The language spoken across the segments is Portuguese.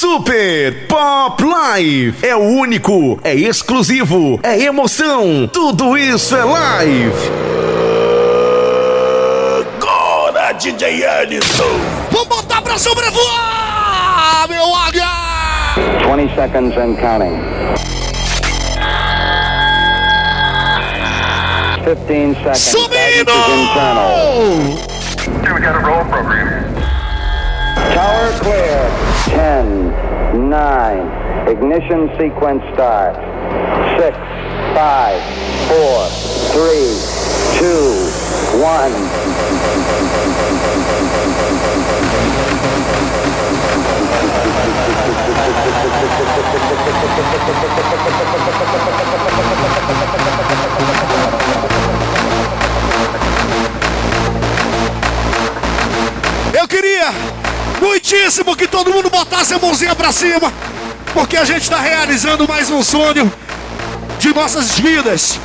Super Pop Live é o único, é exclusivo, é emoção. Tudo isso é live. Agora, DJ Ellison. Vamos botar pra sobrevoar, meu águia! 20 seconds and counting. 15 seconds. Subindo! Okay, we got a roll program. Tower clear. 10, 9. Ignition sequence start. 6, 5, 4, 3, 2, 1. Eu queria muitíssimo que todo mundo botasse a mãozinha pra cima, porque a gente está realizando mais um sonho de nossas vidas.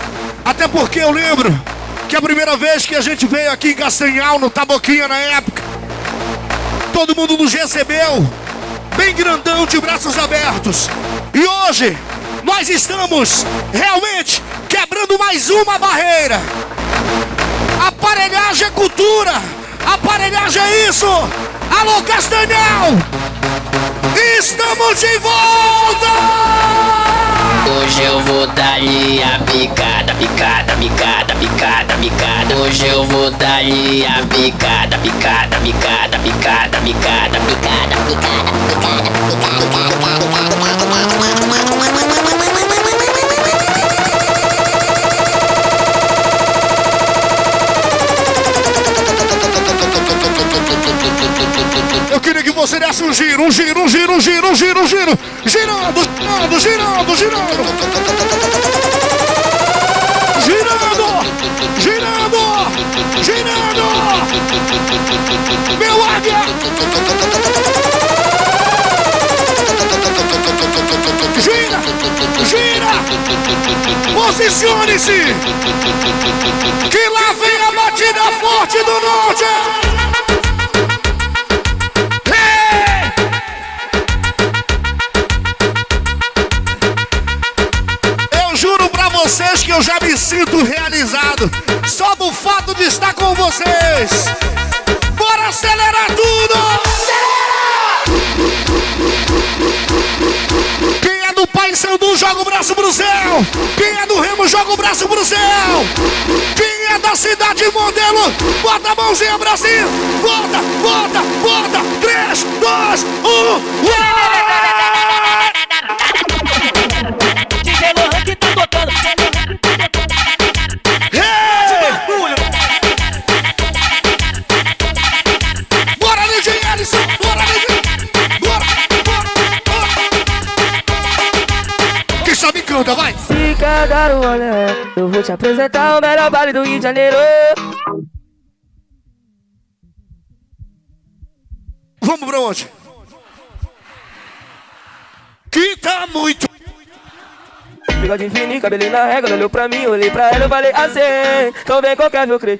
Até porque eu lembro que a primeira vez que a gente veio aqui em Castanhal, no Taboquinha na época, todo mundo nos recebeu bem grandão, de braços abertos. E hoje nós estamos realmente quebrando mais uma barreira. Aparelhagem é cultura. Aparelhagem é isso. Alô, Castanhal. Estamos de volta. Hoje eu vou dar-lhe a picada, picada, picada, picada, picada. Hoje eu vou dar-lhe a picada, picada, picada, picada, picada, picada, picada, picada, picada, queria que você desse um giro, um giro, um giro, um giro, um giro, um giro. Girando, girando, girando, girando. Girando, girando, girando. Meu águia. Gira, gira. Posicione-se. Que lá vem a batida forte do norte. Sinto realizado só do fato de estar com vocês. Bora acelerar tudo! Quem é do Pai Sandu, joga o braço pro céu. Quem é do Remo, joga o braço pro céu. Quem é da cidade modelo, bota a mãozinha pra cima. Bota, bota, bota. 3, 2, 1. DJ Lohan que tá tocando. Canta, vai! Se cagar o rolê, eu vou te apresentar o melhor baile do Rio de Janeiro. Vamos pra onde? Que tá muito. Bigode fininho, cabelinho na régua, olhou pra mim, olhei pra ela, eu falei assim. Então vem qualquer meu creio.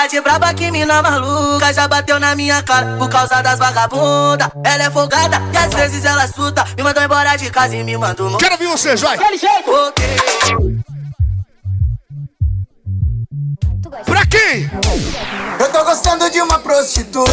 Cara de braba que mina maluca Já bateu na minha cara por causa das vagabunda Ela é folgada e às vezes ela suta Me mandou embora de casa e me mandou Quero ver vocês, vai! Ok. Pra quem? Eu tô gostando de uma prostituta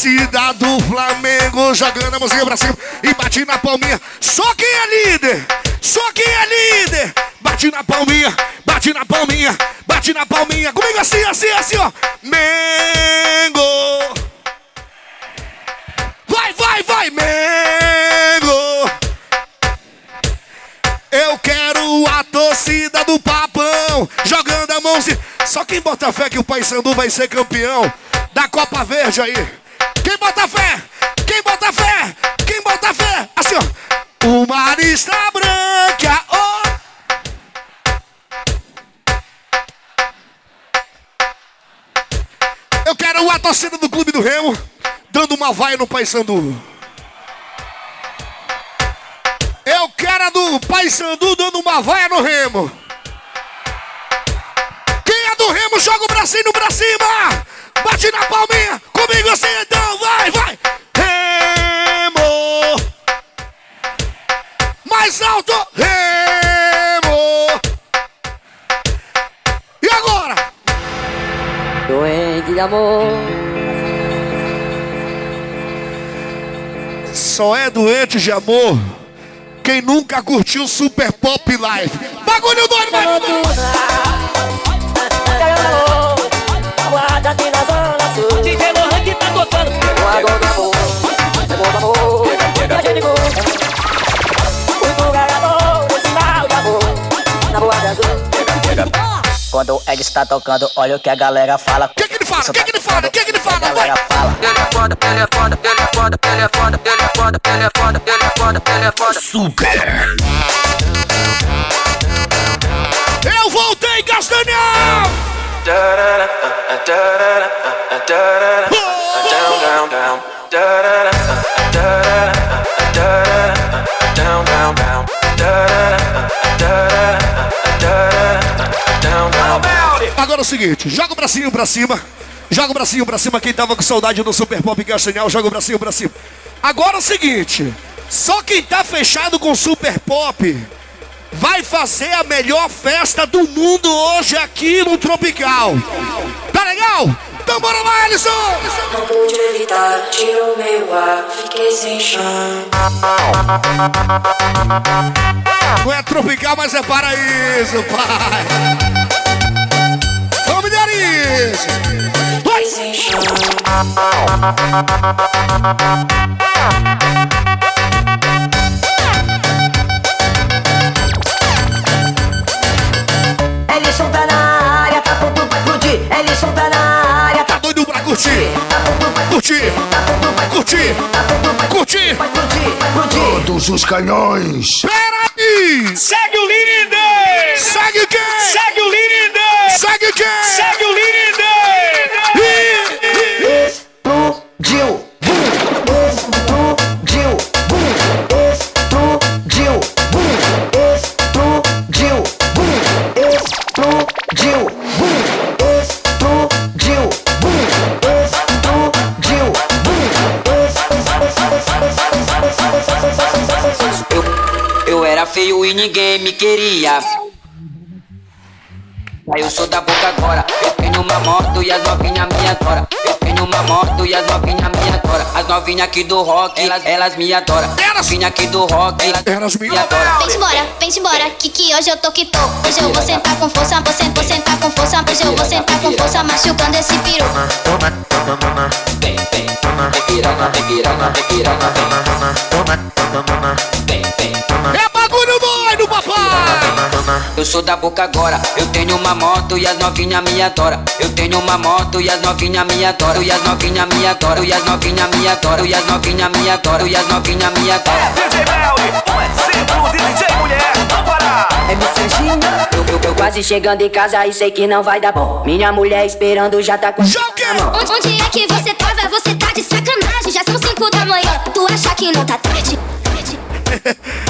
torcida do Flamengo jogando a mãozinha pra cima e bate na palminha. Só quem é líder, só quem é líder, bate na palminha, bate na palminha, bate na palminha. Comigo assim, assim, assim, ó. Mengo. Vai, vai, vai, Mengo. Eu quero a torcida do papão jogando a mãozinha. Só quem bota fé que o Paysandu vai ser campeão da Copa Verde aí. Quem bota fé? Quem bota fé? Quem bota fé? Assim, ó. O mar está branca, oh. Eu quero a torcida do Clube do Remo dando uma vaia no Paysandu. Eu quero a do Paysandu dando uma vaia no Remo. Quem é do Remo, joga o bracinho pra cima. Bate na palminha. Comigo assim, então. Vai, vai. Remo. Mais alto. Remo. E agora? Doente de amor. Só é doente de amor quem nunca curtiu Super Pop Live. Bagulho doido, vai! Quando ele está tocando, olha o que a galera fala. O que, que ele fala? O que, que ele fala? O que, que ele fala? A galera fala. Ele é foda, ele é foda, ele é foda, ele é foda, ele é foda, ele é foda, ele é foda, ele é foda. Super. Eu voltei, Castanhal! Agora é o seguinte, joga o bracinho pra cima. Joga o bracinho pra cima. Quem tava com saudade do Super Pop Castanhal, joga o bracinho pra cima. Agora é o seguinte, só quem tá fechado com Super Pop vai fazer a melhor festa do mundo hoje aqui no Tropical. Tá legal? Então bora lá, Alisson! Não pude evitar, tirou meu ar, fiquei sem chão. Não é tropical, mas é paraíso, pai. Vamos de Arizo. Fiquei sem chão. Curtir, curtir, curtir. Todos os canhões. Peraí! Segue o líder! Segue quem? Segue o líder! Segue quem? Segue o líder! Explodiu, feio e ninguém me queria. Aí eu sou da boca agora. Eu tenho uma moto e as novinhas me adoram. Eu tenho uma moto e as novinhas me adoram. As novinhas aqui do rock, elas, elas me adoram. As novinhas aqui do rock, elas, Elas me adoram. Vem embora, vem embora, que que hoje eu tô que tô. Hoje eu vou sentar com força, vou sentar, vou sentar com força. Hoje eu vou sentar com força, machucando esse peru. Vem, vem, vem piranha, vem piranha, vem piranha, vem. Vem, vem. É bagulho doido, papai! Eu sou da boca agora, eu tenho uma moto e as novinhas me adoram. Eu tenho uma moto e as novinhas me adoram. E as novinhas me adoram, e as novinhas me adoram. E as novinhas me adoram, e as novinhas me adoram. DJ Melly, um exemplo de DJ mulher, não parar! Eu, eu, eu quase chegando em casa e sei que não vai dar bom. Minha mulher esperando já tá com. Onde, onde é que você tava? Você tá de sacanagem. Já são cinco da manhã. Tu acha que não tá tarde? Tarde,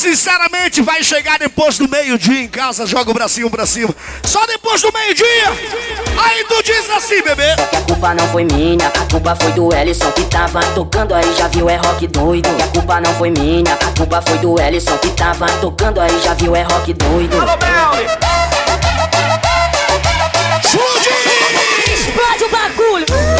sinceramente vai chegar depois do meio-dia em casa, joga o bracinho pra cima. Só depois do meio-dia! Aí tu diz assim, bebê. Que a culpa não foi minha, a culpa foi do Ellison que tava tocando aí, já viu, é rock doido. Que a culpa não foi minha, a culpa foi do Ellison que tava tocando aí, já viu, é rock doido. Alô! Explode! Explode o bagulho!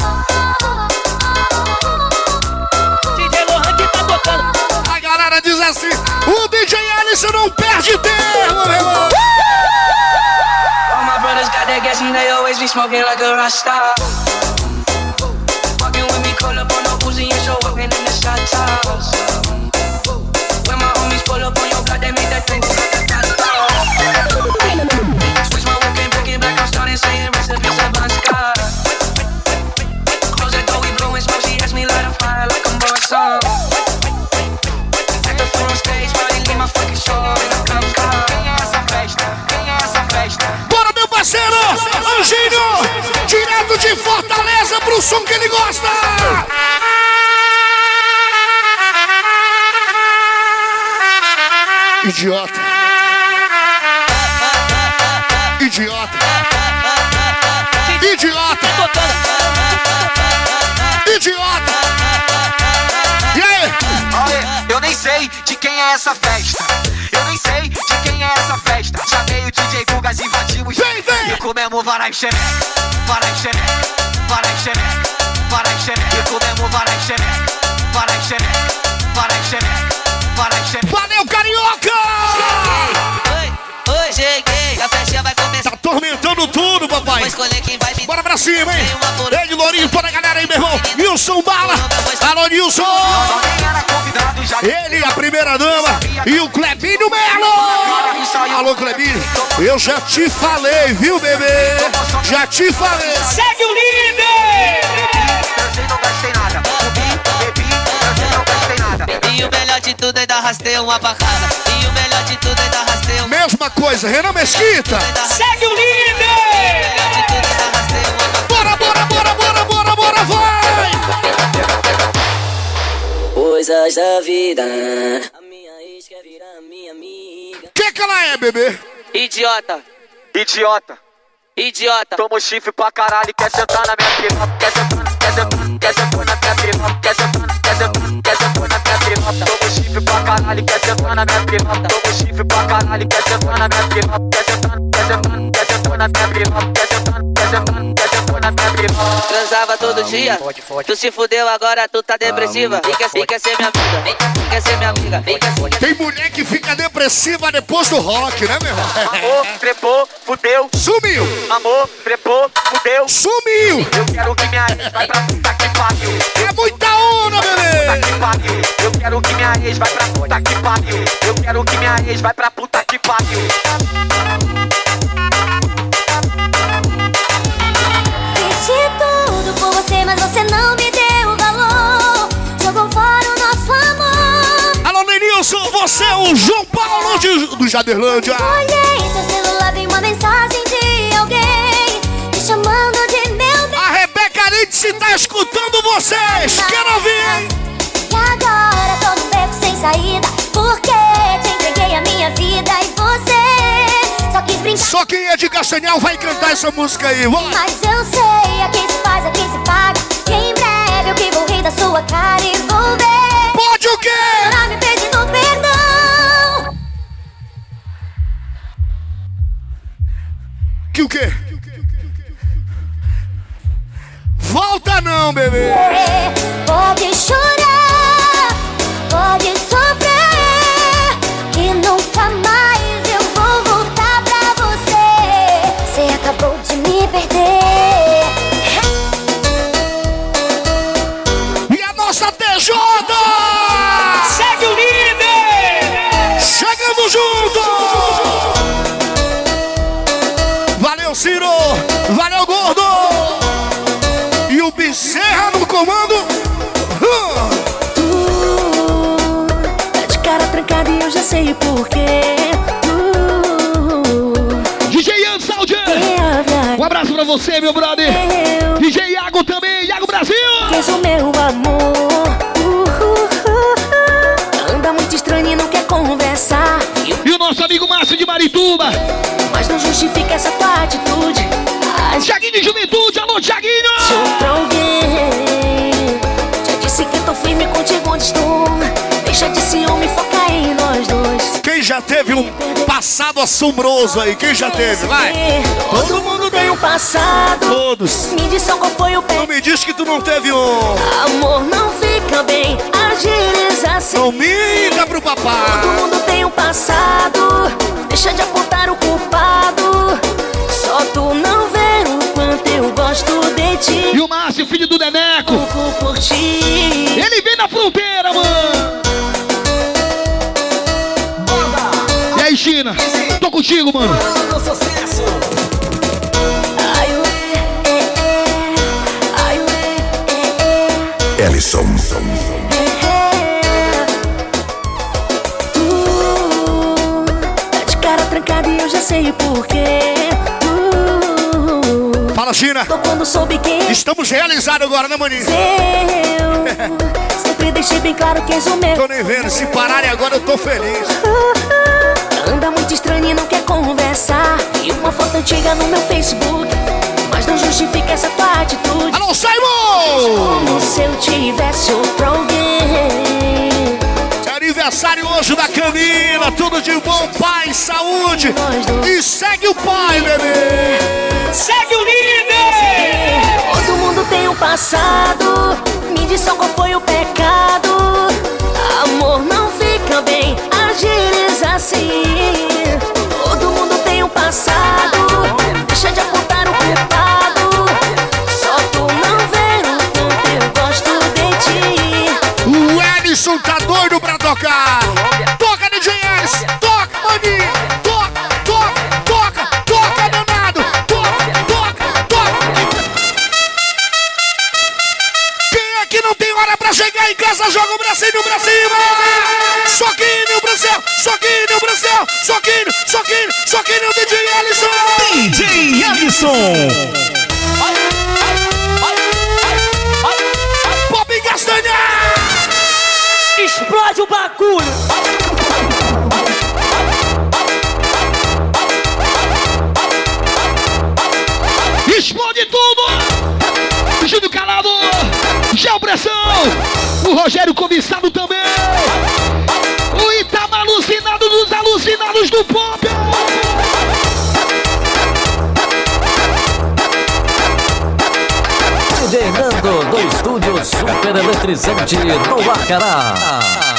A galera diz assim: o DJ Alisson não perde tempo, meu irmão. All my brothers got that gas and they always be smoking like a rock star. Fucking with me, call up on no Uzi and show up in the shot tops. When my homies pull up on your block, they make that thing go like a cat Switch my walk and back, I'm starting saying recipes of Bon Pro som que ele gosta! Idiota! Idiota! Idiota! Idiota! E aí? Olha, eu nem sei de quem é essa festa. Eu nem sei de quem é essa festa. Chamei o DJ Gugas, invadimos. Vem, vem! E comemos varai xereca, varai xereca, varai xereca, varai xereca. E comemos varai xereca, varai xereca, varai xereca, varai xereca. Valeu, carioca! Oi, cheguei. A festa vai começar. Tá atormentando tudo, papai. Vou escolher quem vai me Bora pra cima, hein? Ei, Lourinho, para a galera aí, meu irmão. Nilson Bala. Alô, Nilson. Ele, a primeira dama. E o Clebinho Melo. Alô, Clebinho. Eu já te falei, viu, bebê? Já te falei. Segue o líder! Eu não gastei nada. Nada. E o melhor de tudo é dar rasteio uma pra casa. E o melhor de tudo é dar rasteio uma Mesma coisa, Renan Mesquita. Segue o líder! Bora, bora, bora, bora, bora, bora, vai! Coisas da vida. A minha ex quer virar minha amiga. Que que ela é, bebê? Idiota, Idiota. idiota. Toma o chifre pra caralho, quer sentar na minha piroca, quer sentar, quer sentar, quer sentar na minha piroca, quer sentar, quer sentar, quer sentar na piroca. Toma chifre pra caralho, quer sentar na minha piroca. Toma chifre pra caralho, quer sentar na minha piroca, quer sentar, quer sentar, quer sentar na minha piroca, quer sentar, quer sentar, Transava todo dia. Tu se fudeu agora, tu tá depressiva. Vem quer, vem quer ser minha amiga. Vem, quer ser minha amiga. Vem quer ser Tem mulher que fica depressiva depois do rock, né, meu irmão? Amor, trepou, fudeu, Sumiu! amor, trepou, fudeu. Sumiu! Eu quero que minha ex vai pra puta que pariu. É muita onda, bebê! Eu quero que minha ex vai pra puta que pariu. Eu quero que minha ex vai pra puta que pariu. Não me deu valor. Jogou fora o nosso amor. Alô, Denilson, você é o João Paulo de, do Jaderlândia. Olhei seu celular, vi uma mensagem de alguém me chamando de meu bem. A Rebeca Lindsay tá escutando vocês. Quero ouvir! E agora tô num beco sem saída. Porque te entreguei a minha vida e você só quis brincar. Só quem é de Castanhal vai cantar essa música aí. Vai. Mas eu sei, a quem se faz, a quem se paga. E em breve eu que vou rir da sua cara e vou ver. Pode o quê? Chorar me pedindo perdão. Que o quê? Volta não, bebê! É, Pode chorar, pode sofrer. Perder. E a nossa TJ! Segue o líder! Chegando junto! Valeu, Ciro! Valeu, Gordo! E o Bezerra no comando! Uh! Uh, tá de cara trancada e eu já sei o porquê. Um abraço pra você, meu brother! DJ Iago também, Iago Brasil! Queres o meu amor? Uh, uh, uh. Anda muito estranho e não quer conversar. E o nosso amigo Márcio de Marituba! Mas não justifica essa tua atitude. Tiaguinho de Juventude, alô Tiaguinho! Se alguém já disse que tô firme contigo onde estou. Deixa de ciúme, foca em nós dois. Quem já teve um passado assombroso aí? Quem já teve? Vai! Todo mundo tem um passado. Todos. Me diz só qual foi o pé. Não me diz que tu não teve um. Amor não fica bem, agires assim. Não minta pro papai. Todo mundo tem um passado. Deixa de apontar o culpado. Só tu não vê o quanto eu gosto de ti. E o Márcio, filho do Neneco. Por ti. Ele vem na fronteira, mano. Aí, China? Tô contigo, mano. Ellison. Tá de cara trancada e eu já sei o porquê. Fala, quem Estamos realizados agora, né, maninho? eu Sempre deixei bem claro que és o meu Tô nem vendo. Se pararem agora, eu tô feliz. Anda muito estranho e não quer conversar E uma foto antiga no meu Facebook Mas não justifica essa tua atitude Alô, Simon! Como se eu tivesse outro alguém É aniversário hoje da Camila. Tudo de bom, paz, saúde. E segue o pai, bebê. Segue o líder! Todo mundo tem um passado Me diz só qual foi o pecado Amor não fica bem Agires assim Ellison. Pop Castanha. Explode o bagulho! Explode tudo! Júnior Calado! Gel Pressão! O Rogério Comissado também! O Itama alucinado dos alucinados do pop! Super eletrizante do Acará.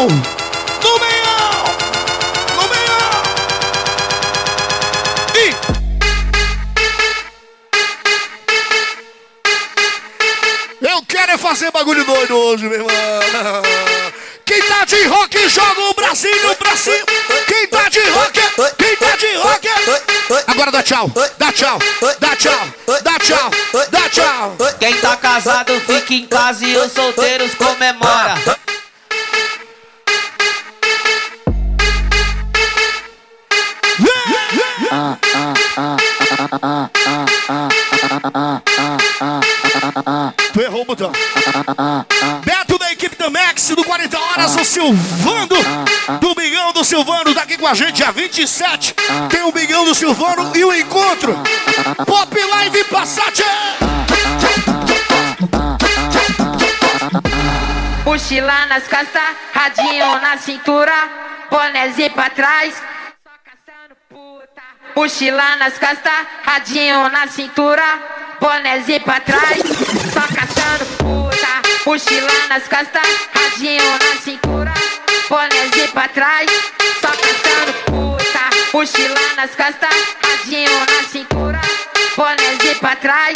Meião. No meião. No meião. E Eu quero é fazer bagulho doido hoje, meu irmão. Quem tá de rock, joga o bracinho pra cima. Quem tá de rock, quem tá de rock. Agora dá tchau, dá tchau, dá tchau, dá tchau, dá tchau. Quem tá casado fica em casa e os solteiros comemora. Tu errou o botão. Beto da equipe da Max do 40 Horas, o Silvano do Bigão do Silvano, tá aqui com a gente, dia 27. Tem o Bigão do Silvano e o encontro. Pop Live Passat. Mochila nas costas, radinho na cintura, bonézinho pra trás. Mochila nas costas, radinho na cintura, bonézinho pra trás, só caçando puta. Mochila nas costas, radinho na cintura, bonézinho pra trás, só caçando puta. Mochila nas costas, radinho na cintura, bonézinho pra trás,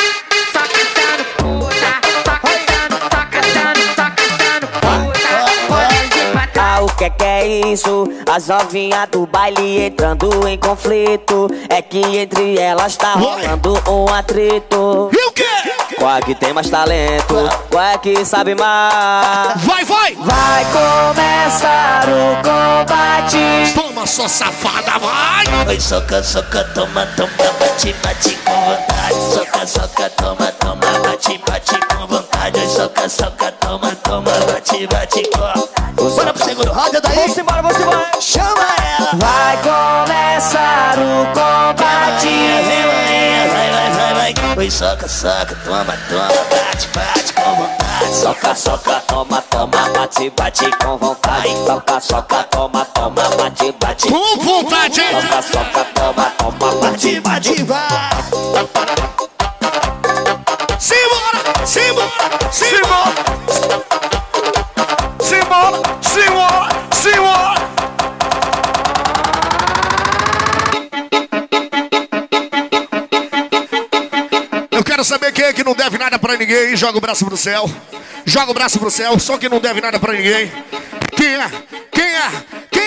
que que é tenso. As novinhas do baile entrando em conflito. É que entre elas tá rolando um atrito. E o quê? Qual é que tem mais talento? Qual é que sabe mais? Vai, vai! Vai começar o combate. Toma, sua safada, vai! Oi, soca, soca, toma, toma, bate, bate com vontade. Soca, soca, toma, toma, bate, bate com vontade. Soca, soca, toma, toma, bate, bate com. Bora pro segundo roda daí. Vamos embora, vamos embora. Chama ela. Vai começar o combate. Vai, vai, vai, vai, vai. Oi, soca, soca, toma, toma, bate, bate com vontade. Soca, soca, toma, toma, bate, bate com vontade. Soca, soca, toma, toma, bate, bate Com vontade, hein? Soca, soca, toma, toma, bate, bate. vai. Simbora, simbora, simbora! Simbora, simbora, simbora! Eu quero saber quem é que não deve nada pra ninguém. Joga o braço pro céu. Joga o braço pro céu. Só quem não deve nada pra ninguém. Quem é? Quem é? Quem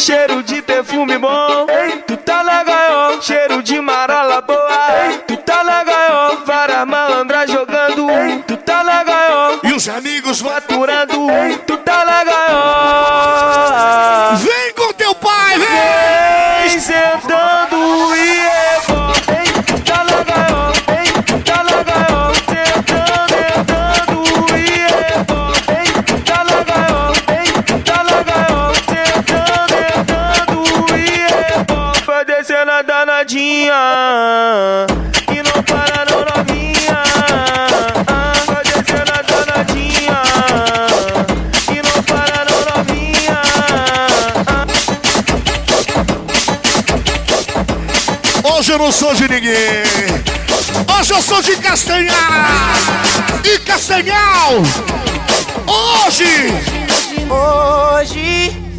Cheiro de perfume bom, tu tá na gaiola. Cheiro de marola boa, tu tá na gaiola. Várias malandras jogando, tu tá na gaiola. E os amigos vão. Faturando, tu tá na gaiola. Danadinha. E não para não novinha. Vai descendo a danadinha. E não para não novinha. Hoje eu não sou de ninguém. Hoje eu sou de Castanhal. E Castanhal. Hoje. Hoje.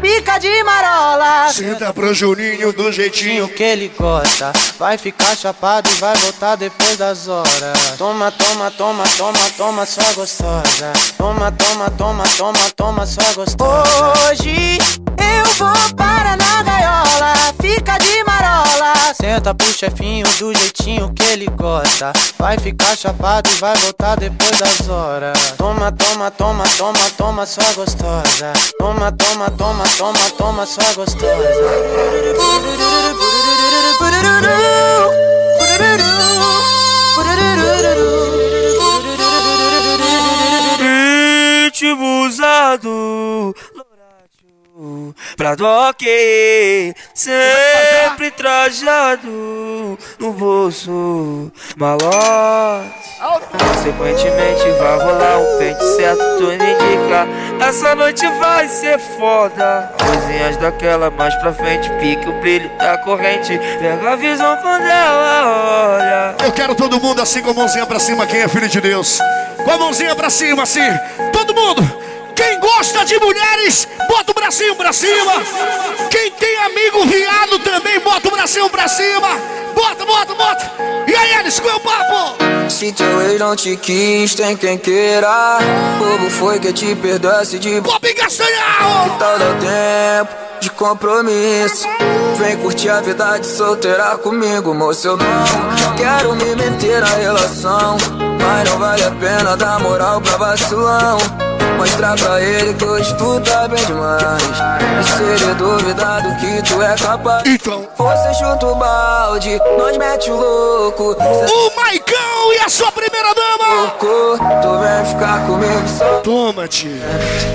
Pica de marola. Senta pro Juninho do jeitinho que ele gosta. Vai ficar chapado e vai voltar depois das horas. Toma, toma, toma, toma, toma, sua gostosa. Toma, toma, toma, toma, toma, sua gostosa. Hoje eu vou para na Senta pro chefinho do jeitinho que ele gosta. Vai ficar chapado e vai voltar depois das horas. Toma, toma, toma, toma, toma, sua gostosa. Toma, toma, toma, toma, toma, sua gostosa. ritmo usado pra toque sempre trajado no bolso malote consequentemente vai rolar um pente certo tu indica essa noite vai ser foda coisinhas daquela mais pra frente pique o brilho da corrente pega a visão quando ela olha Eu quero todo mundo assim com a mãozinha pra cima, quem é filho de Deus. Com a mãozinha pra cima, assim. Todo mundo. Quem gosta de mulheres, bota o bracinho pra cima. Quem tem amigo viado também, bota o bracinho pra cima. Bota, bota, bota. E aí, Elis, qual é o papo? Se teu ex não te quis, tem quem queira. Bobo foi que te perdoasse de Bob Castanhal. Que tal dar tempo de compromisso? Vem curtir a vida de solteira comigo, moço. Eu não quero me meter na relação. Mas não vale a pena dar moral pra vacilão. Mostrar pra ele que hoje tu tá bem demais. E se ele duvidar do que tu é capaz. Então, você chuta o balde, nós mete o louco. O Maicão e a sua primeira dama. Tu vem ficar comigo só. Toma, tio.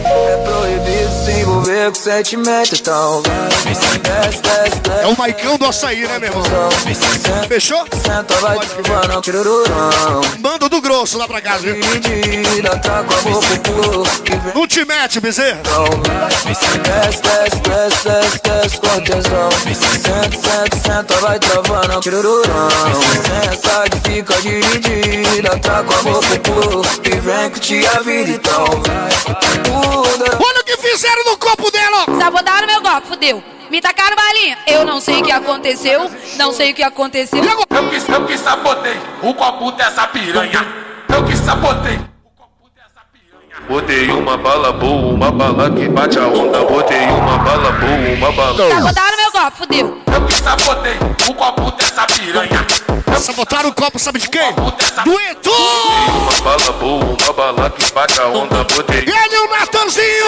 É proibido se envolver com sentimento, então vai. É o Maicão do açaí, né, meu irmão? Fechou? Senta, vai. Manda do grosso lá pra casa, viu? Tá Não te mete, bezerra. Desce, desce, desce, desce, desce com tesão. Senta, senta, senta, vai travando. Senta que fica dividida, tá com a boca pro E vem te a vida, então vai. Olha o que fizeram no copo dela. Sabotaram meu copo, fudeu. Me tacaram balinha. Eu não sei o que aconteceu. Não sei o que aconteceu. Eu que, eu que sabotei o copo dessa piranha. Eu que sabotei. Botei uma bala boa, uma bala que bate a onda. Botei uma bala boa, uma bala. Sabotaram meu copo, fudeu. Eu que sabotei o copo dessa piranha. Sabotaram o copo, sabe de quem? Do Edu! Uma bala boa, uma bala que bate a onda. Botei Ele e o Natanzinho!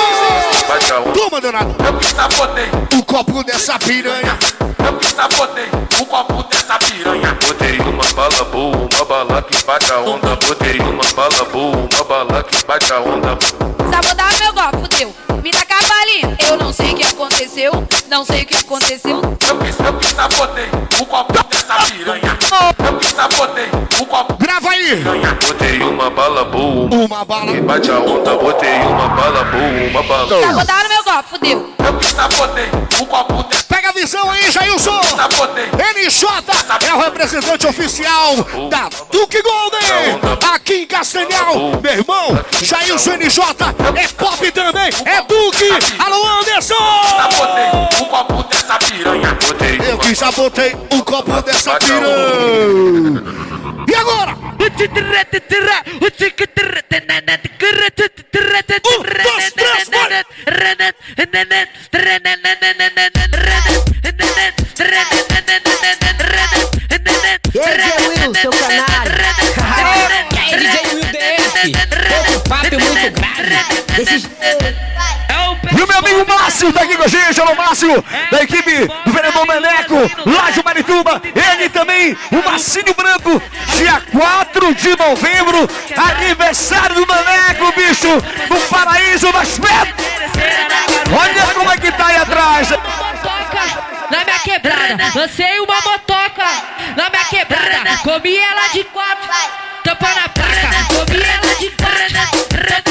bate a onda. Toma, Leonardo! Eu que sabotei O copo dessa piranha! Eu que sabotei o copo dessa piranha. Botei uma bala boa, uma bala que bate a onda. Botei uma bala boa, uma bala que bate a onda. Só vou dar meu golpe, fudeu. Me dá carona balinha. Eu não sei o que aconteceu. Não sei o que aconteceu. Eu que, eu que sabotei o copo dessa piranha. Eu que sabotei o copo. Grava aí! Botei uma bala boa, uma bala que bate a onda. Botei uma bala boa, uma bala. Sabotaram meu copo, fudeu. Eu que sabotei o copo dessa Pega a visão aí, Jailson! NJ é o representante oficial da Duke Golden! Aqui em Castanhal! Meu irmão, Jailson NJ é pop também! É Duke! Alô, Anderson! Sabotei o copo dessa piranha. Eu que sabotei o copo dessa piranha! E agora? Um, dois, DJ Will, seu canário. É DJ Will DF. Outro papo muito grave. Desses... E o meu amigo Márcio tá aqui com a gente, alô Márcio, da equipe do vereador Meneco, lá de Marituba. Ele também, o Marcinho Branco, dia 4 de novembro, aniversário do Meneco, bicho, no paraíso das perto. Olha como é que tá aí atrás. Na minha quebrada, lancei uma motoca na minha quebrada, comi ela de quatro, tampa na placa, comi ela de quatro,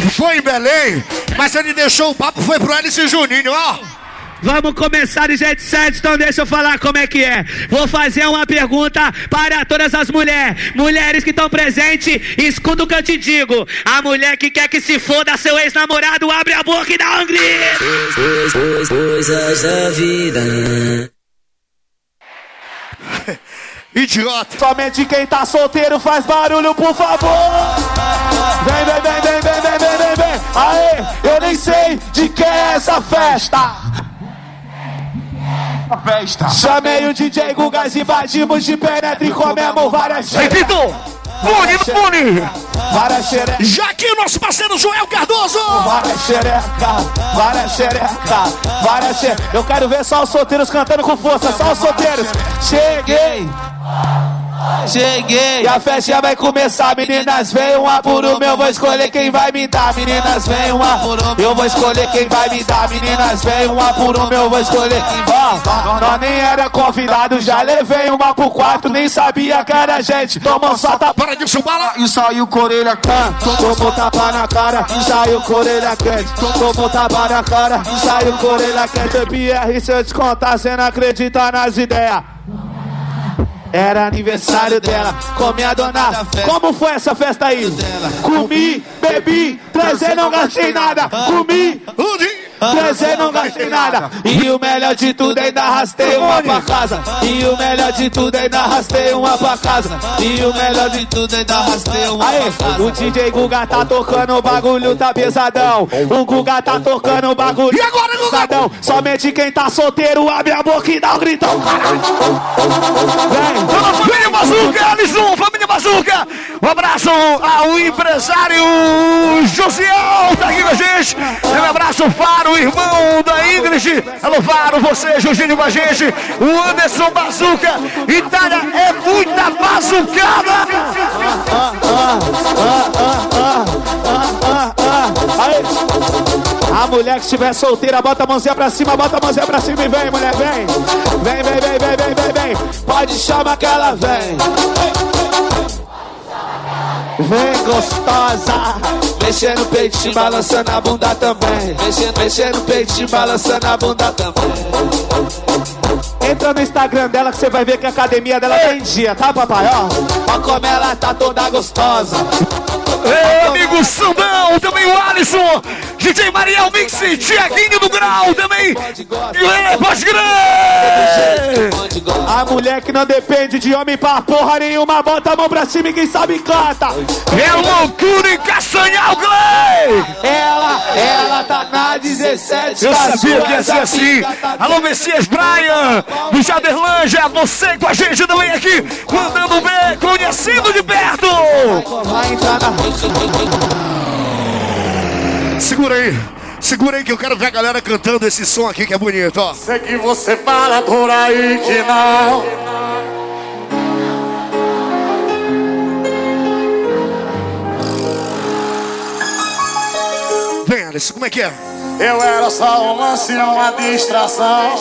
Foi em Belém, mas ele deixou o papo, foi pro Alice Juninho, ó. Vamos começar de jeito certo, então deixa eu falar como é que é. Vou fazer uma pergunta para todas as mulheres. Mulheres que estão presentes, escuta o que eu te digo. A mulher que quer que se foda seu ex-namorado, abre a boca e dá um grito. Coisas da vida. Idiota! Somente quem tá solteiro faz barulho, por favor! Vem, vem, vem, vem, vem, vem! Aê, eu nem sei de que é essa festa. Festa. Chamei o DJ Gugas, invadimos de penetra e comemos várias Repito! Pune, pune! Várias xerecas. Já aqui o nosso parceiro Joel Cardoso! Várias xereca, várias xereca, várias xereca. Eu quero ver só os solteiros cantando com força, só os solteiros. Cheguei! Cheguei! E a festa vai começar, meninas, vem uma por uma, eu vou escolher quem vai me dar. Meninas, vem uma por uma, eu vou escolher quem vai me dar. Meninas, vem uma por uma, eu vou escolher quem vai. Ó, nós nem era convidado, já levei uma pro quarto, nem sabia que era gente. Tomou só tapa. Para de bala! E saiu com orelha quente. Tomou tapa na cara, e saiu com orelha quente. Tomou tapa na cara, e saiu com orelha quente. BR, se eu te contar, cê não acredita nas ideias. Era aniversário dela, com minha dona. Como foi essa festa aí? Comi, bebi, trazer não gastei nada. Comi, trazer não gastei nada. E o melhor de tudo ainda arrastei uma pra casa. E o melhor de tudo ainda arrastei uma pra casa. E o melhor de tudo ainda arrastei uma pra casa. O DJ Guga tá tocando, o bagulho tá pesadão. O Guga tá tocando, o bagulho. E agora, Guga? Pesadão. Somente quem tá solteiro abre a boca e dá um gritão, caralho. Vem. A família Bazuca, Alisson, família Bazuca. Um abraço ao empresário Josiel, tá aqui com a gente. Um abraço para o irmão da Ingrid. Alô, Faro, você, Jorginho com a gente. O Anderson Bazuca. Itália é muita bazucada. A mulher que estiver solteira, bota a mãozinha pra cima, bota a mãozinha pra cima e vem, mulher, vem. Vem, vem, vem, vem, vem, vem, vem. Pode chamar que ela vem. Vem gostosa, mexendo no peitinho, balançando a bunda também. Mexendo, mexendo no peitinho, balançando a bunda também. Entra no Instagram dela que você vai ver que a academia dela tá em dia, tá papai? Ó, ó como ela tá toda gostosa. Amigo Sandão, também o Alisson, DJ Mariel Mix, Tiaguinho do Grau também. É, pode crer! A mulher que não depende de homem pra porra nenhuma, bota a mão pra cima e quem sabe canta. É loucura em Castanhal, Clay! Ela, ela tá na 17. Eu tá sabia que ia ser assim. tá Alô, Messias Brian, do Jaderlanja, você com a gente também aqui, mandando bem, conhecendo de perto. Vai entrar na. Segura aí, segura aí que eu quero ver a galera cantando esse som aqui que é bonito, ó. Sei que você fala por aí que não. Vem, Alisson, como é que é? Eu era só um lance, uma distração.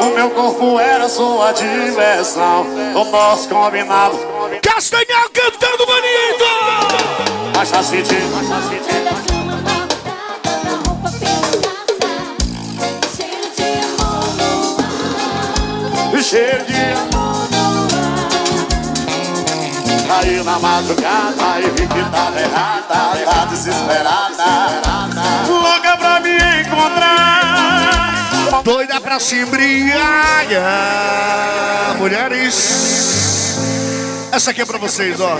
O meu corpo era sua diversão. O nosso combinado. Castanhal cantando bonito! Mas tá sentindo, mas tá sentindo. E cheio de Caiu na madrugada e vi que tava errada Tá desesperada Louca pra me encontrar Doida pra se embriagar. Mulheres, essa aqui é pra vocês, ó.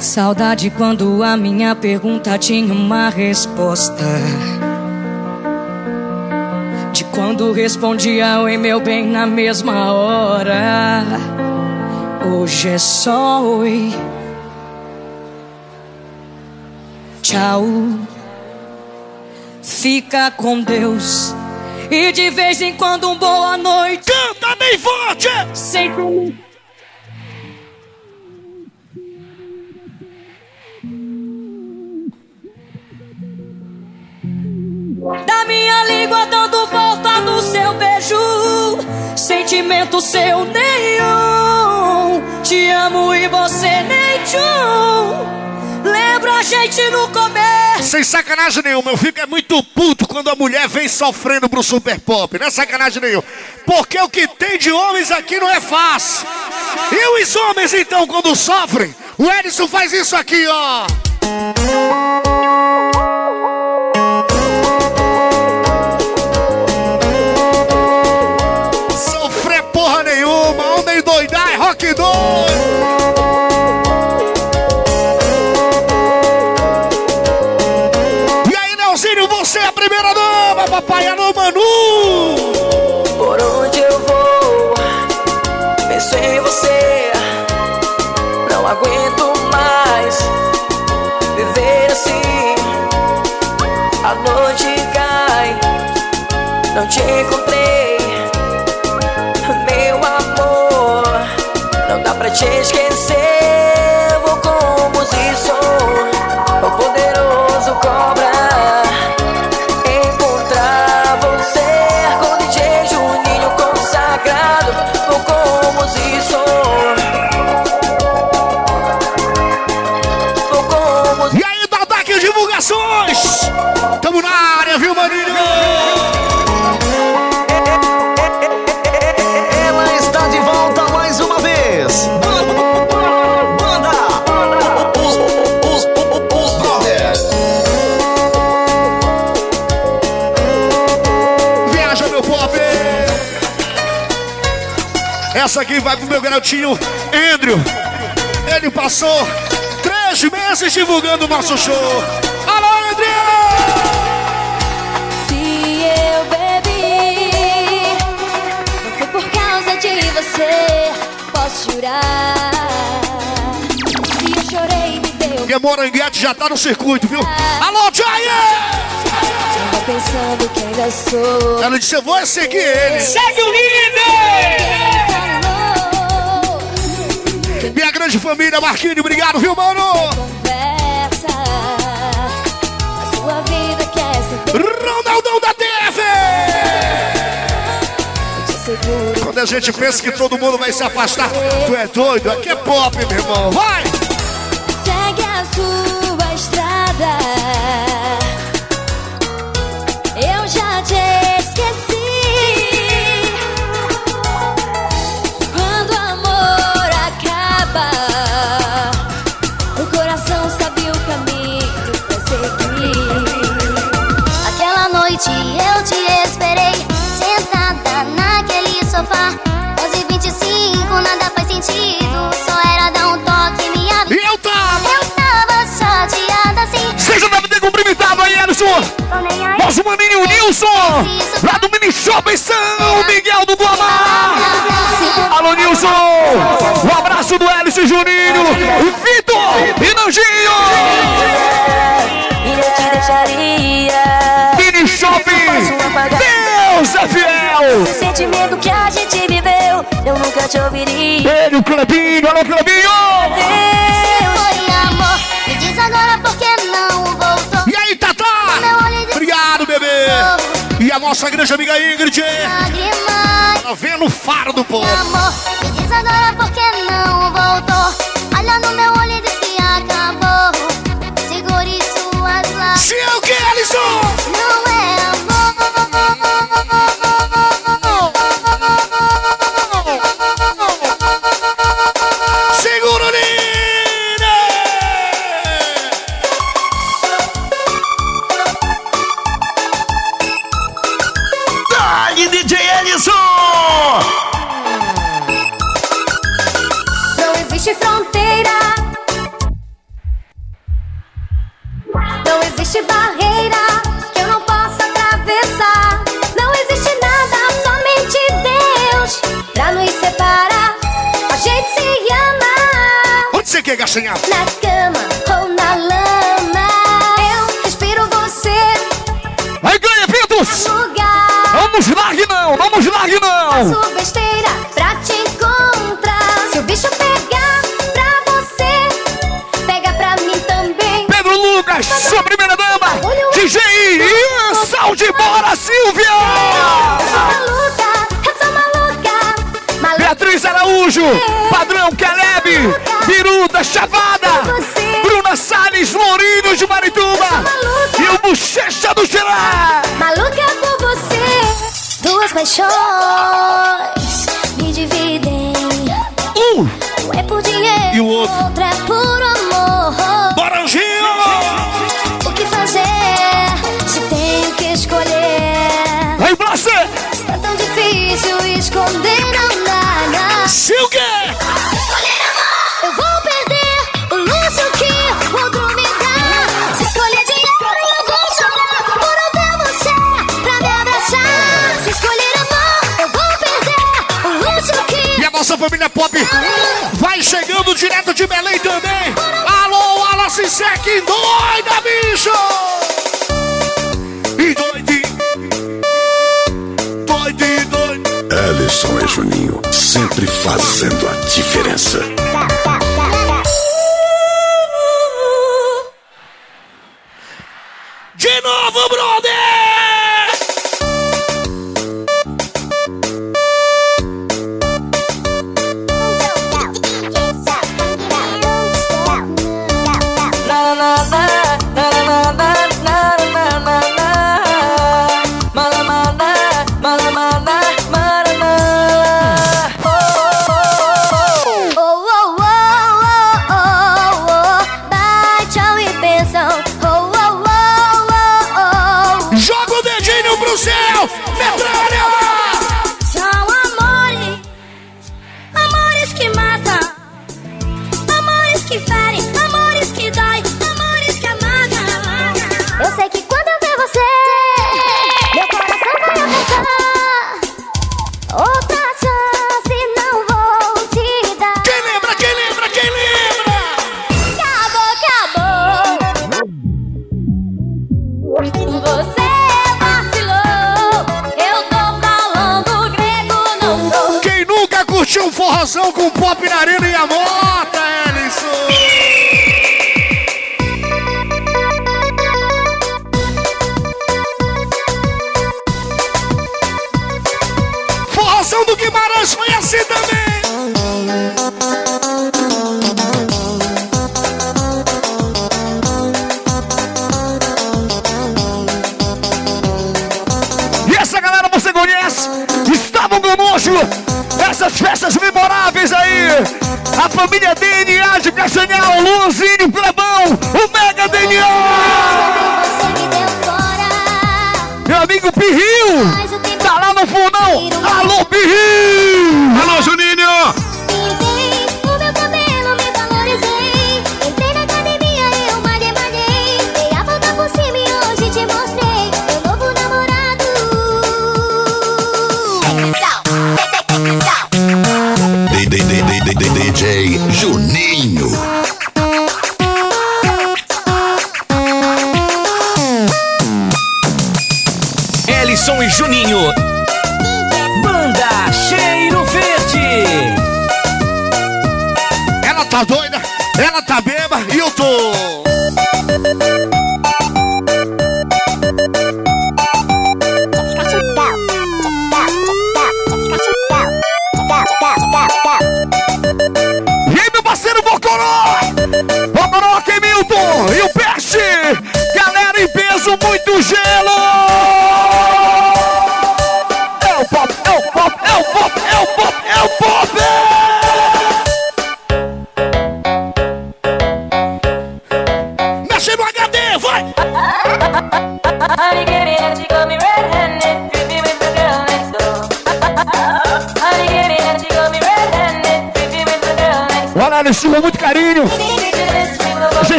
Saudade quando a minha pergunta tinha uma resposta. De quando respondia oi meu bem na mesma hora. Hoje é só oi. Tchau. Fica com Deus. E de vez em quando um boa noite. Canta bem forte! Sem como. Da minha língua dando volta no seu beijo Sentimento seu nenhum Te amo e você nem tchum Lembra a gente no começo Sem sacanagem nenhuma, eu fico é muito puto quando a mulher vem sofrendo pro super pop. Não é sacanagem nenhuma. Porque o que tem de homens aqui não é fácil. E os homens, então, quando sofrem, o Edson faz isso aqui, ó. Aguento mais viver assim. A noite cai, não te encontrei, meu amor. Não dá pra te esquecer. Essa aqui vai pro meu garotinho Andrew. Ele passou três meses divulgando o nosso show. Alô, Andrew! Se eu bebi, não foi por causa de você, posso jurar. Se eu chorei, me deu. E a Moranguete já tá no circuito, viu? Alô! Tava pensando que ainda sou. Ela disse, eu vou seguir ele. Segue o Minha grande família, Marquinhos, obrigado, viu, mano? Conversa, a sua vida quer ser Ronaldão da TV! Quando a gente pensa que todo mundo vai se afastar, tu é doido? Aqui é pop, meu irmão. Vai! Nosso maninho Nilson, lá do Mini Shopping São Miguel do Guamá. Alô, Nilson. Um abraço do Hélice Juninho, o Vitor e Nanginho. E eu te deixaria. Mini Shopping, Deus é fiel. Esse sentimento que a gente viveu, eu nunca te ouviria. Ele, o Clebinho, alô, Clebinho. Nossa grande amiga Ingrid. lágrimas. Tá vendo o faro do povo. Amor, me diz agora por que não voltou. Na cama ou na lama. Eu respiro você Vai, ganha, Vitos! lugar. Vamos largue não, vamos largue não! Faço besteira pra te encontrar. Se o bicho pegar pra você, pega pra mim também. Pedro Lucas, sua primeira dama! DJ Ian, salve bora, Silvia! Araújo, Padrão Caleb, Biruta, Chavada, Bruna Salles, Lourinho de Marituba e o Bochecha do Gerard! Maluca por você. Duas paixões me dividem. Um Um é por dinheiro, E o outro? é por amor. Quê? Eu vou perder o luxo que o outro me dá. Se escolher dinheiro, eu vou chorar por ter você pra me abraçar. Se escolher amor, eu vou perder o luxo que E a nossa família pop vai chegando direto de Belém também. Alô, Alice Sec, doida, bicho! Juninho, sempre fazendo a diferença.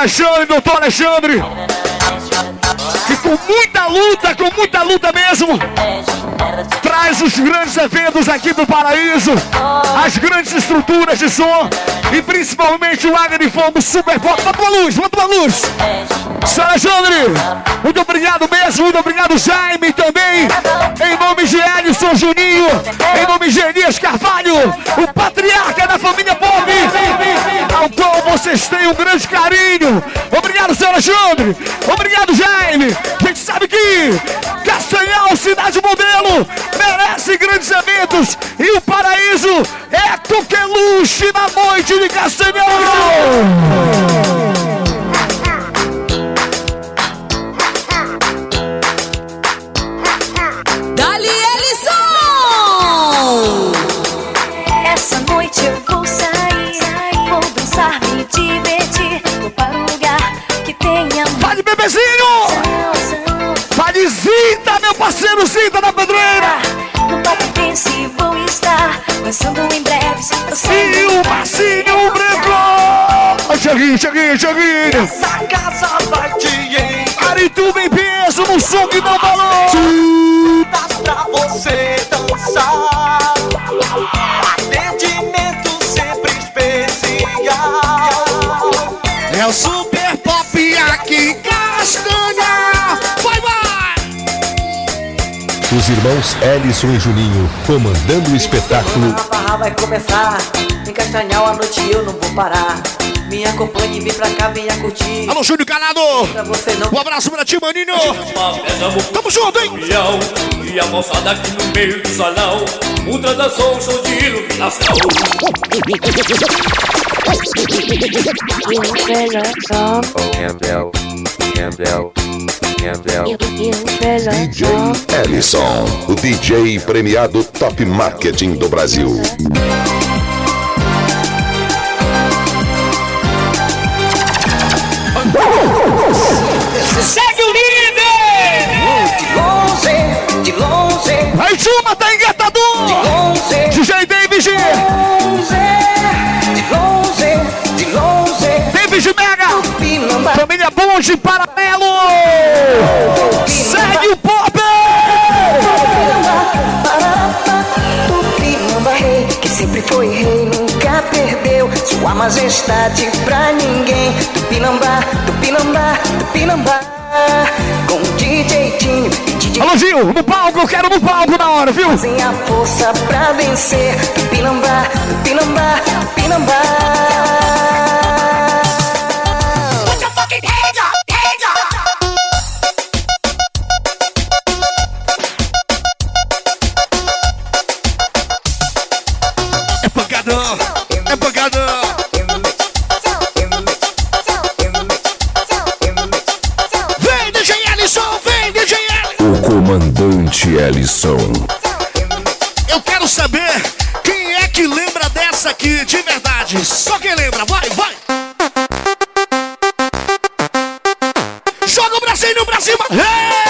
Alexandre, doutor Alexandre. Que com muita luta, com muita luta mesmo, traz os grandes eventos aqui do Paraíso, as grandes estruturas de som e principalmente o Águia de Fogo Super Pop. Bota uma luz, bota uma luz. Seu Alexandre, muito obrigado mesmo, muito obrigado Jaime também. Em nome de Ellison Juninho, em nome de Elias Carvalho, o patriarca da família Pop, ao qual vocês têm um grande carinho. Obrigado, seu Alexandre. Obrigado, Jaime. A gente sabe que Castanhal, cidade modelo, merece grandes eventos e o paraíso é Coqueluche na noite de Castanhal. Vai de Zita, meu parceiro Zita da pedreira! No Pop Dance vou estar, dançando em breve. E o passinho branco! Cheguinho, cheguinho, cheguinho! Essa casa vai te Arituba em peso no som que não valor! pra você irmãos Ellison e Juninho comandando o espetáculo A barra vai começar. Em Castanhal a noite eu não vou parar. Me acompanhe, vem pra cá, venha curtir. Alô, Júnior Calado! Um abraço pra ti, maninho! Tamo junto, hein? E a moçada aqui no meio do salão transação, um show de iluminação DJ Ellison, o DJ premiado Top Marketing do Brasil. Segue o líder! De longe, de longe. Aí, Juma, tá engatador! De longe. DJ Família Bonde Paralelo! Segue o pop! Que sempre foi rei, nunca perdeu sua majestade pra ninguém. Tupinambá, Tupinambá, Tupinambá, com DJ DJ Alô, Gil, no palco, eu quero no palco na hora, viu? Fazem a força pra vencer. Tupinambá, Tupinambá, Tupinambá. Comandante Ellison. Eu quero saber quem é que lembra dessa aqui de verdade. Só quem lembra, vai, vai! Joga o bracinho pra cima! Hey!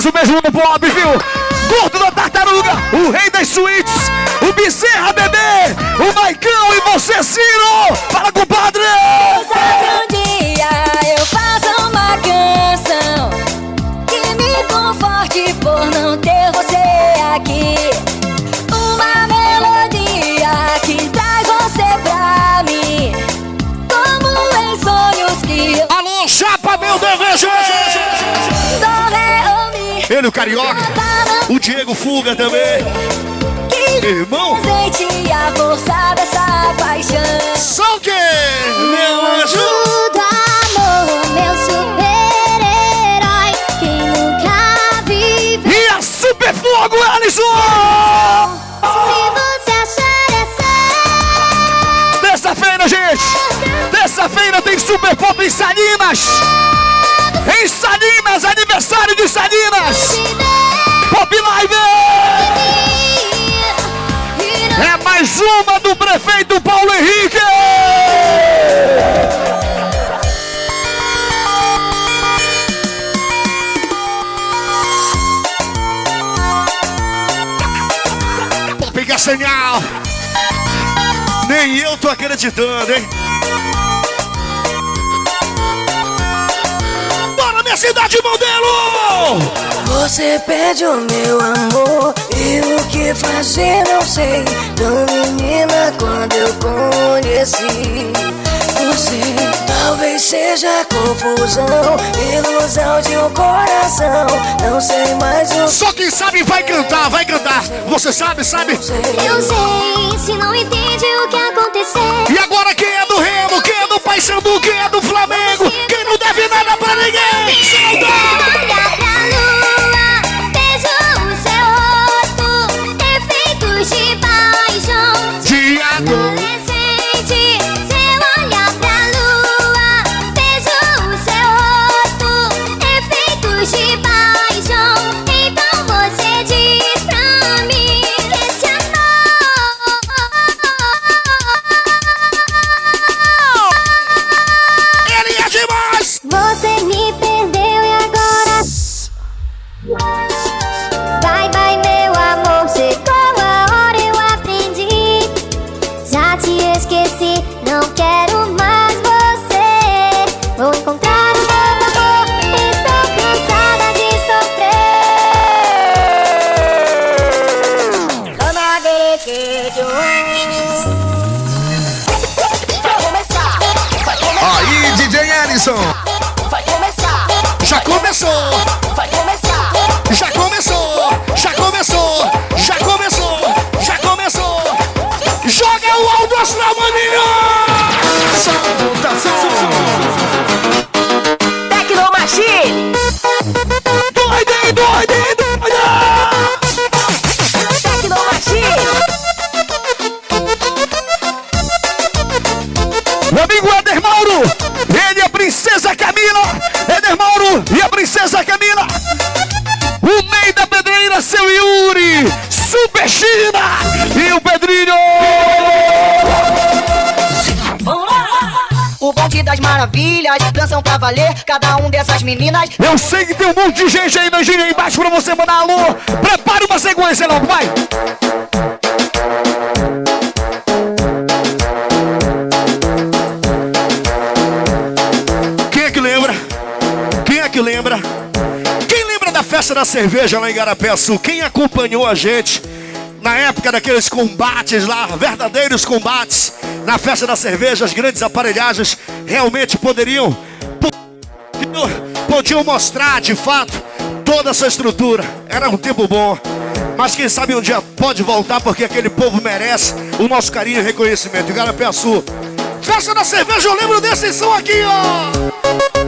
Peso, beijo no Bob, viu? Gordo da tartaruga, o rei das suítes, o Bezerra o carioca, o Diego Fuga também. Irmão, a força dessa paixão. quê? Meu anjo! Tudo amor, meu super-herói. Quem nunca viveu. E a Super Fogo, Alisson! Se você achar essa. Terça-feira, gente! Terça-feira tem Super Pop em Salinas! Aniversário de Salinas! Pop Live! É mais uma do prefeito Paulo Henrique! Fica señal! Nem eu tô acreditando, hein? Você pede o meu amor e o que fazer não sei. Tão menina quando eu conheci você. Talvez seja confusão, ilusão de um coração. Não sei mais o Só quem sabe vai cantar, vai cantar. Você sabe, sabe? Eu sei, se não entende o que aconteceu. E agora quem é do Remo, quem é do Paysandu, quem é do Flamengo, quem não deve nada pra ninguém? Solta! Valer, cada um dessas meninas. Eu sei que tem um monte de gente aí gira aí embaixo pra você mandar alô! Prepara uma sequência logo, vai! Quem é que lembra? Quem é que lembra? Quem lembra da festa da cerveja lá em Garapé Sul? Quem acompanhou a gente na época daqueles combates lá, verdadeiros combates, na festa da cerveja, as grandes aparelhagens realmente poderiam podiam mostrar de fato toda essa estrutura. Era um tempo bom. Mas quem sabe um dia pode voltar porque aquele povo merece o nosso carinho e reconhecimento. Garapé Sul. Festa da cerveja, eu lembro desse som aqui, ó.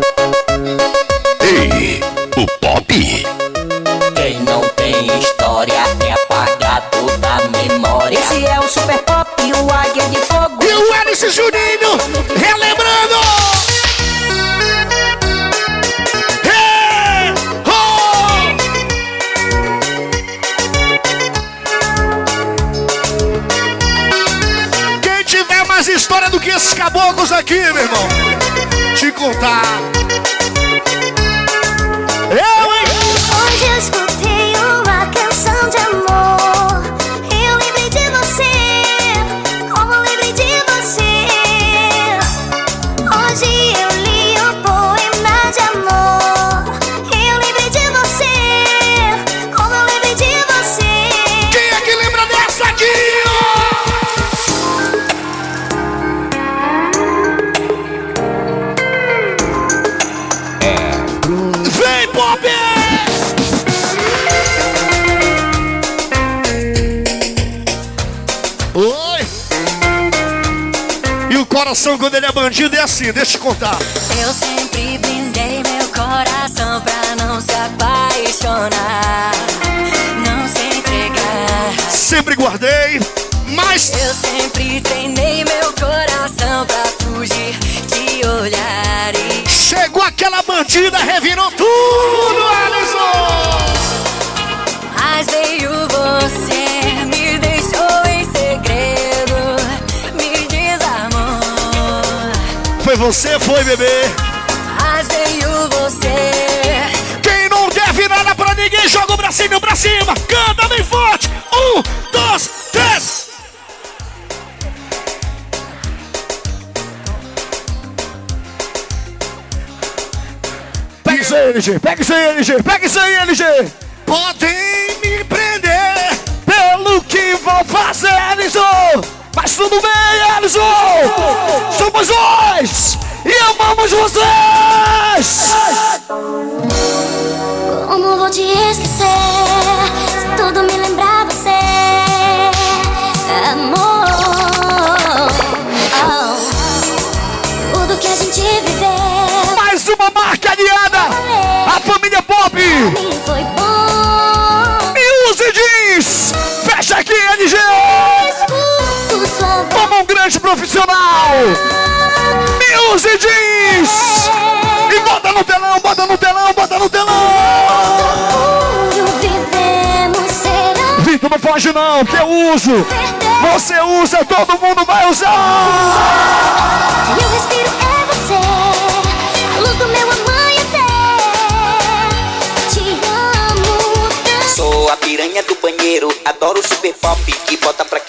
Coração quando ele é bandido é assim, deixa eu te contar. Eu sempre blindei meu coração pra não se apaixonar, não se entregar. Sempre guardei, mas Eu sempre treinei meu coração pra fugir de olhares. chegou aquela bandida, revirou tudo, Alisson! Mas veio você, me você, foi bebê. Mas veio você. Quem não deve nada pra ninguém, joga o bracinho pra cima, canta bem forte. Um, dois, três. Pega isso aí, LG, pega isso aí, LG, pega isso aí, LG. Podem me prender pelo que vão fazer, Alisson. Mas tudo bem, Alisson. Somos nós e amamos vocês. Como vou te esquecer se tudo me lembrar você, amor? Oh, tudo que a gente viveu. Mais uma marca aliada, a família Pop. Foi bom. E use jeans. Fecha aqui, LG. Grande profissional. E use jeans. E bota no telão, bota no telão, bota no telão. Vitor, não foge não, que eu uso. Você usa, todo mundo vai usar. Meu respiro é você, meu. Te amo. Sou a piranha do banheiro, adoro o super pop que bota pra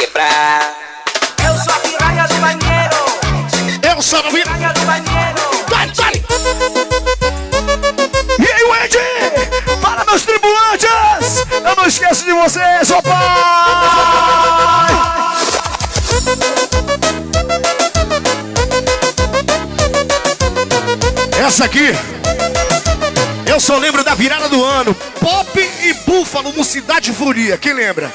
Aqui, eu só lembro da virada do ano. Pop e Búfalo, Mocidade e Furia. Quem lembra?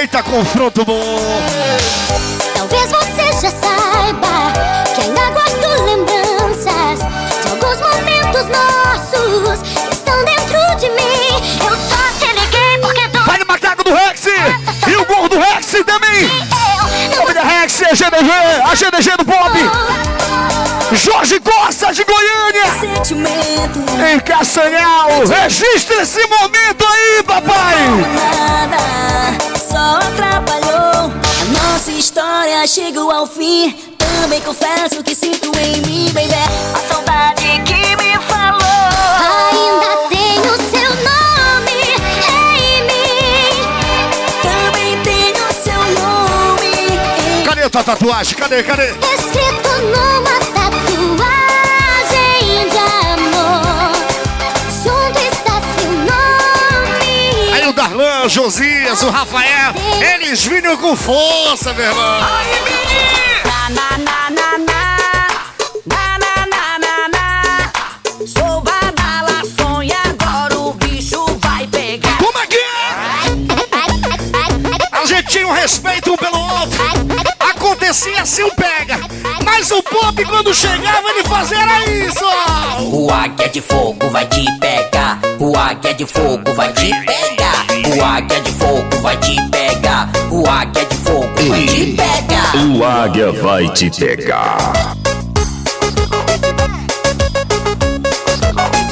Eita, confronto bom! Vai no macaco do Rex! E o gorro do Rex também! Família Rex, a GDG, a GDG do Pop! Jorge Costa de Goiânia! Em Castanhal! Registra esse momento aí, papai! só atrapalhou. Nossa história chegou ao fim. Também confesso que sinto em mim, baby, a saudade que me falou. Tua tatuagem? Cadê, cadê? Escrito numa tatuagem de amor. Junto está seu nome. Aí o Darlan, o Josias, o Rafael, eles vinham com força, meu irmão! Na, na, na, na, na. Na, na, na, na, na. Sou badala, sonha, agora o bicho vai pegar. Como é que é? A gente tinha um respeito um pelo outro. Acontecia assim um pega. Mas o Pop, quando chegava, ele fazia era isso! O águia de fogo vai te pegar. O águia de fogo vai te pegar. O águia de fogo vai te pegar. O águia de fogo vai te pegar. O águia vai te pegar.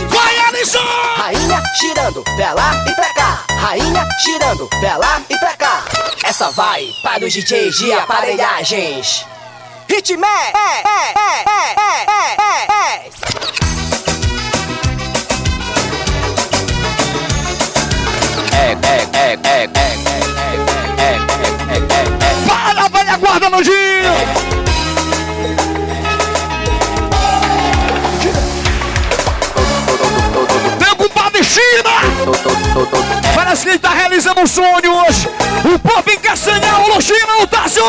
Vai, Alisson! Rainha girando pra lá e pra cá. Rainha girando pra lá e pra cá. Essa vai para os DJs de aparelhagens. Ritme! É, é, é, Fala, velha guarda, Nandinho! Derrubado em cima! Fala Mas quem tá realizando um sonho hoje? O Pop em Castanhal, o Luxina, o Tássio!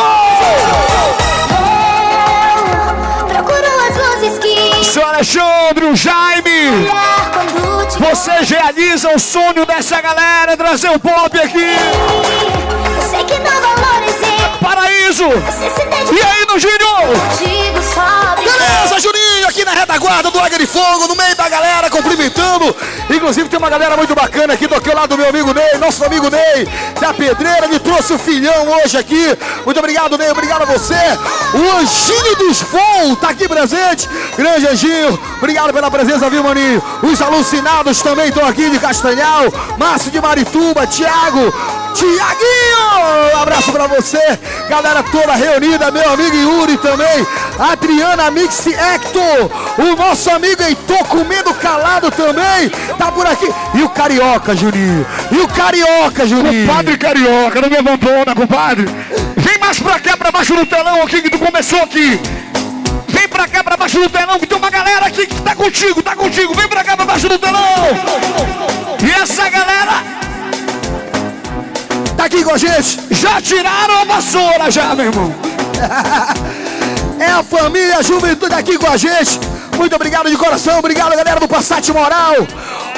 Que Seu Alexandre, o Jaime! Vocês realizam o sonho dessa galera, trazer o Pop aqui! Eu sei que não valorizei Paraíso! E aí, no sobre Beleza, Juninho, aqui na retaguarda do Águia de Fogo, no meio da galera, cumprimentando. Inclusive tem uma galera muito bacana aqui do aquele lado do meu amigo Ney, nosso amigo Ney, da Pedreira, que trouxe o filhão hoje aqui. Muito obrigado, Ney, obrigado a você. O Anjinho dos Vol tá aqui presente. Grande Anjinho, obrigado pela presença, viu, maninho? Os alucinados também estão aqui de Castanhal, Márcio de Marituba, Thiago, Tiaguinho! Um abraço pra você, galera toda reunida, meu amigo Yuri também, Adriana Mix Hector, o nosso amigo Heitor comendo calado também, tá por aqui. E o Carioca, Juninho, e o Carioca, Juninho. Compadre Carioca, não me abandona, compadre. Vem mais pra cá, pra baixo do telão aqui, que tu começou aqui. Vem pra cá, pra baixo do telão, que tem uma galera aqui que tá contigo, tá contigo. Vem pra cá, pra baixo do telão. E essa galera Tá aqui com a gente. já tiraram a vassoura, já, meu irmão. É a família Juventude aqui com a gente. Muito obrigado de coração, obrigado galera do Passate Moral.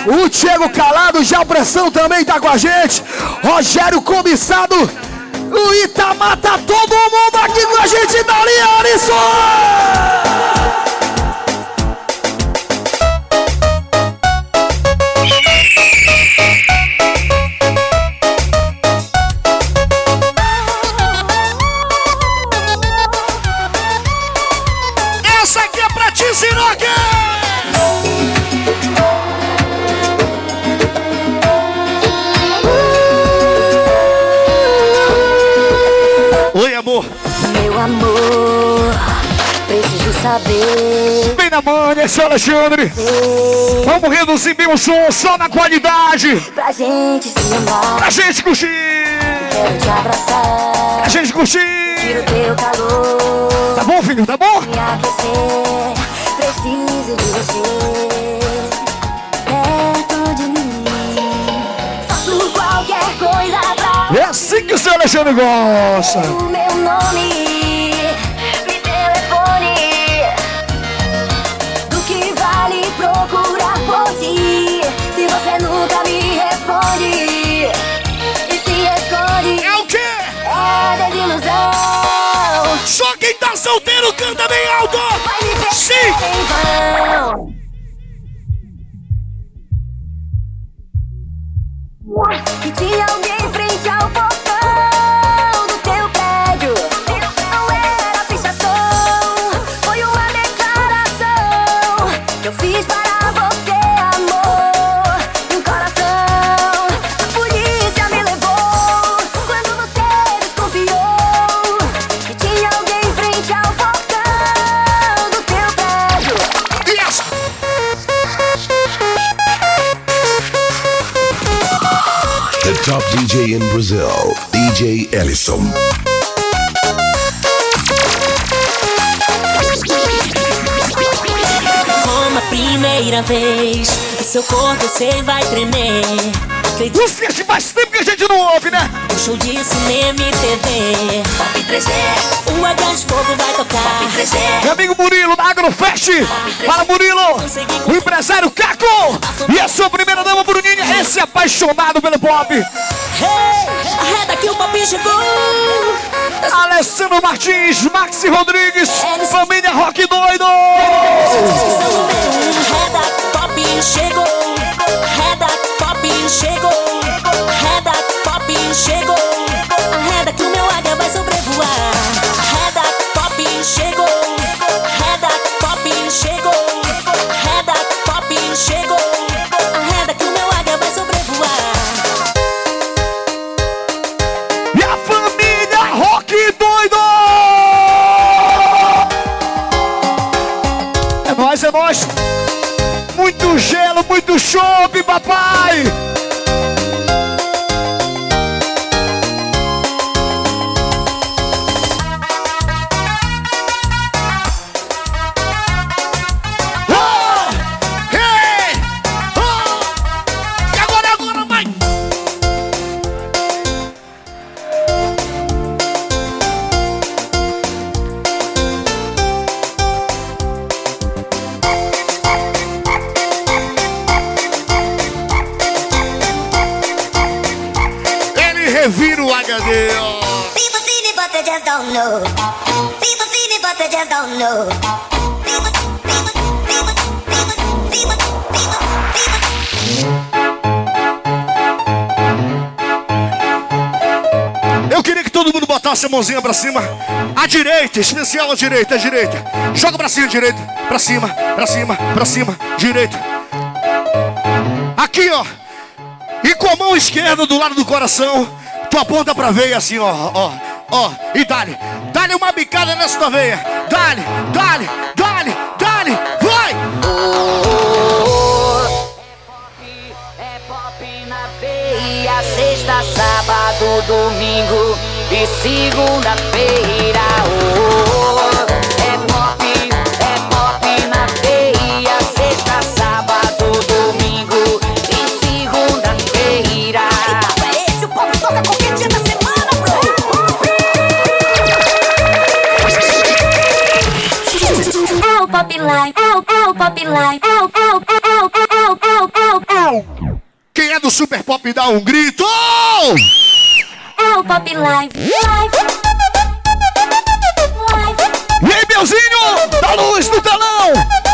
O Diego Calado, já Pressão também tá com a gente. Rogério Comissado. O Itamar tá todo mundo aqui com a gente, Dali Alisson! Saber. Vem na manha, seu Alexandre. Vamos reduzir bem o som, só na qualidade. Pra gente se amar, Pra gente curtir. quero te abraçar. Pra gente curtir. Tiro teu calor. Tá bom, filho? Tá bom? Me aquecer, preciso de você. Perto de mim. Faço qualquer coisa pra É assim que o seu Alexandre gosta. o meu nome. Tá solteiro canta bem alto. Sim. Que tinha alguém frente ao portão Como a primeira vez, o seu corpo eu sei vai tremer. Acredito Música que faz tempo que a gente não ouve, né? no show de cinema e TV. Pop 3D, o H de fogo vai tocar. Pop 3D, Meu amigo Murilo da Agrofest. Fala, Murilo. O empresário Caco. E a sua dama, Bruninha. Esse apaixonado pelo pop. hey, arreda que o pop chegou. Alessandro Martins, Maxi Rodrigues. Família Rock Doido. Papai. People but they just don't know. People but they just don't know. Eu queria que todo mundo botasse a mãozinha pra cima. A direita, especial a direita, a direita. Joga pra cima, direita. Pra cima, pra cima, pra cima, direita. Aqui, ó. E com a mão esquerda do lado do coração, tu aponta pra veia assim, ó, ó, ó. E dá-lhe, dá-lhe uma bicada nessa tua veia. Dá-lhe, dá-lhe, dá-lhe, dá-lhe, vai! Feia, sexta, sábado, domingo e segunda-feira. Oh, o, o pop line, o, o, o, o, o, o, o. Quem é do Super Pop dá um grito! É o pop live, live. E aí, Belzinho, da luz do telão!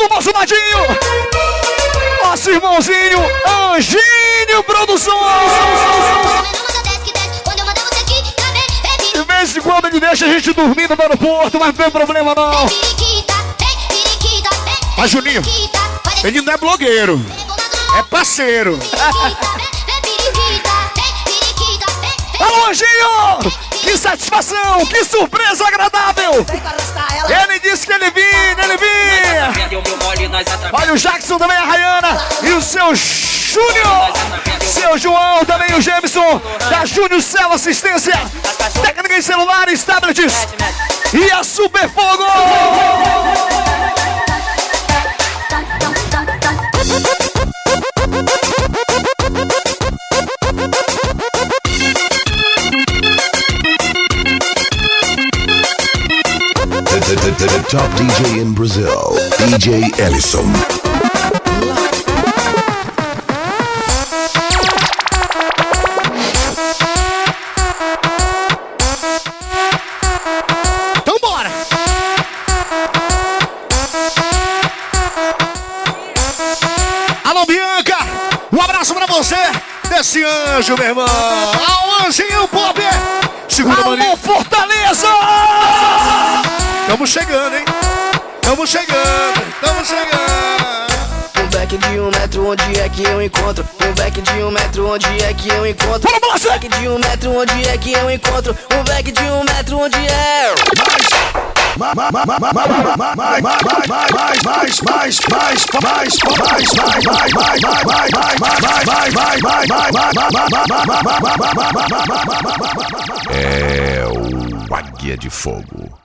Do nosso ladinho! Nosso irmãozinho, Anjinho Produções! De vez em quando ele deixa a gente dormindo no aeroporto, mas não tem problema não. Mas Juninho, ele não é blogueiro, é parceiro. Alô, Anjinho! Que satisfação, que surpresa agradável! Ele disse que ele vinha, ele vinha! Olha o Jackson também, a Rayana e o seu Júnior! Seu João, também o Jameson, da Júnior Cell Assistência, técnica em celulares, tablets e a Super top DJ in Brazil, DJ Ellison. Então bora! Alô, Bianca! Um abraço pra você desse anjo, meu irmão! Ao anjinho pop! Segura, Alô, Fortaleza! Tamo chegando, hein? Tamo chegando, tamo chegando! Um back de um metro, onde é que eu encontro? Um back de um metro, onde é que eu encontro? Um back de um metro, onde é que eu encontro? Um back de um metro, onde é? É o Águia de Fogo.